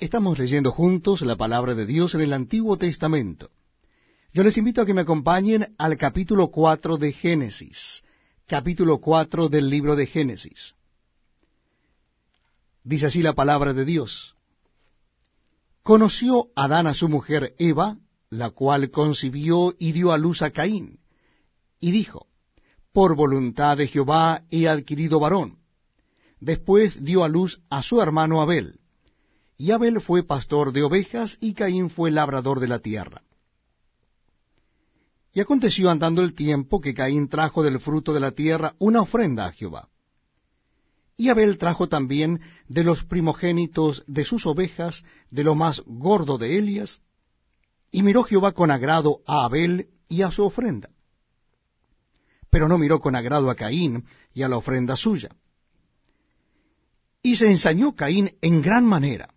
Estamos leyendo juntos la palabra de Dios en el Antiguo Testamento. Yo les invito a que me acompañen al capítulo 4 de Génesis, capítulo 4 del libro de Génesis. Dice así la palabra de Dios. Conoció Adán a su mujer Eva, la cual concibió y dio a luz a Caín, y dijo, Por voluntad de Jehová he adquirido varón. Después dio a luz a su hermano Abel. Y Abel fue pastor de ovejas y Caín fue labrador de la tierra. Y aconteció andando el tiempo que Caín trajo del fruto de la tierra una ofrenda a Jehová. Y Abel trajo también de los primogénitos de sus ovejas, de lo más gordo de Elias, y miró Jehová con agrado a Abel y a su ofrenda. Pero no miró con agrado a Caín y a la ofrenda suya. Y se ensañó Caín en gran manera,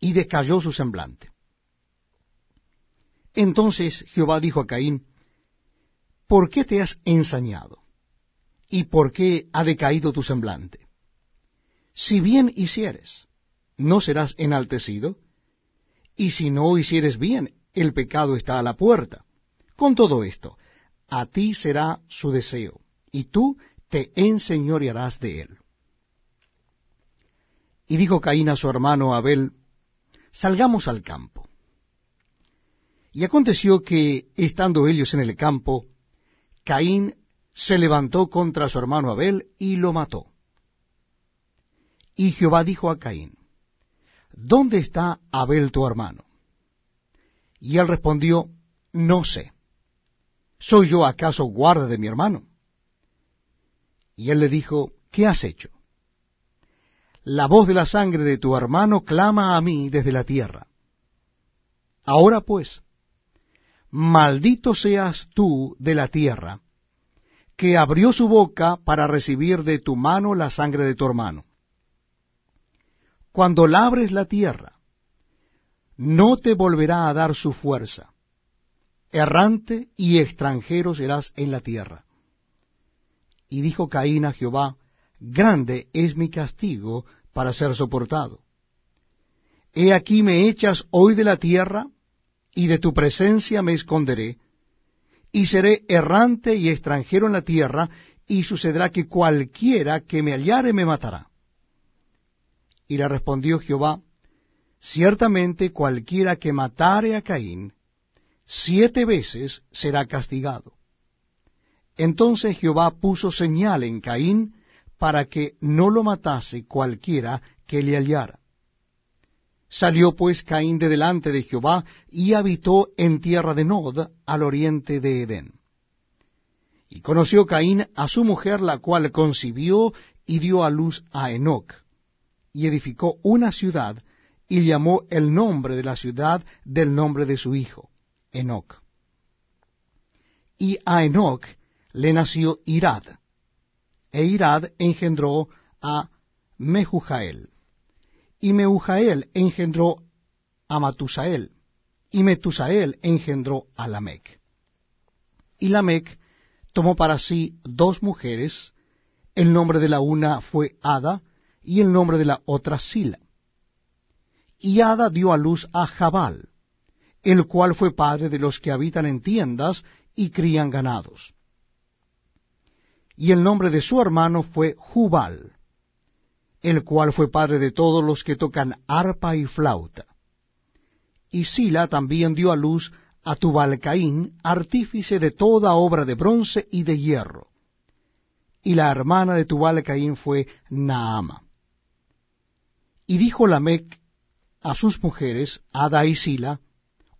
y decayó su semblante. Entonces Jehová dijo a Caín, ¿por qué te has ensañado? ¿Y por qué ha decaído tu semblante? Si bien hicieres, no serás enaltecido, y si no hicieres bien, el pecado está a la puerta. Con todo esto, a ti será su deseo, y tú te enseñorearás de él. Y dijo Caín a su hermano Abel, salgamos al campo. Y aconteció que, estando ellos en el campo, Caín se levantó contra su hermano Abel y lo mató. Y Jehová dijo a Caín, ¿Dónde está Abel tu hermano? Y él respondió, No sé. ¿Soy yo acaso guarda de mi hermano? Y él le dijo, ¿qué has hecho? La voz de la sangre de tu hermano clama a mí desde la tierra. Ahora pues, maldito seas tú de la tierra, que abrió su boca para recibir de tu mano la sangre de tu hermano. Cuando labres la tierra, no te volverá a dar su fuerza. Errante y extranjero serás en la tierra. Y dijo Caín a Jehová, grande es mi castigo para ser soportado. He aquí me echas hoy de la tierra, y de tu presencia me esconderé, y seré errante y extranjero en la tierra, y sucederá que cualquiera que me hallare me matará. Y le respondió Jehová, Ciertamente cualquiera que matare a Caín, siete veces será castigado. Entonces Jehová puso señal en Caín, para que no lo matase cualquiera que le hallara. Salió pues Caín de delante de Jehová y habitó en tierra de Nod, al oriente de Edén. Y conoció Caín a su mujer, la cual concibió y dio a luz a Enoc, y edificó una ciudad, y llamó el nombre de la ciudad del nombre de su hijo, Enoc. Y a Enoc le nació Irad, e Irad engendró a Mehujael, y Mehujael engendró a Matusael, y Metusael engendró a Lamec. Y Lamec tomó para sí dos mujeres, el nombre de la una fue Ada, y el nombre de la otra Sila. Y Ada dio a luz a Jabal, el cual fue padre de los que habitan en tiendas y crían ganados y el nombre de su hermano fue Jubal, el cual fue padre de todos los que tocan arpa y flauta. Y Sila también dio a luz a Tubalcaín, artífice de toda obra de bronce y de hierro. Y la hermana de Tubalcaín fue Naama. Y dijo Lamec a sus mujeres, Ada y Sila,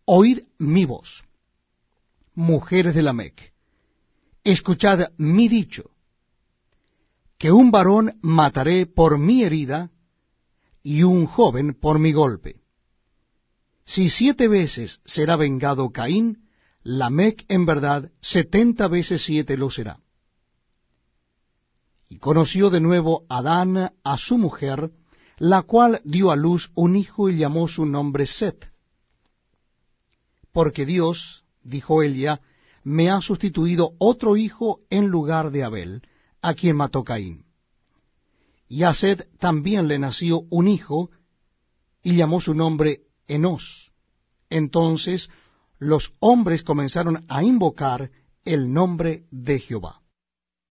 Oíd mi voz, mujeres de Lamec escuchad mi dicho, que un varón mataré por mi herida y un joven por mi golpe. Si siete veces será vengado Caín, Lamec en verdad setenta veces siete lo será. Y conoció de nuevo Adán a su mujer, la cual dio a luz un hijo y llamó su nombre Set. Porque Dios, dijo ella, me ha sustituido otro hijo en lugar de Abel, a quien mató Caín. Y a Sed también le nació un hijo, y llamó su nombre Enos. Entonces los hombres comenzaron a invocar el nombre de Jehová.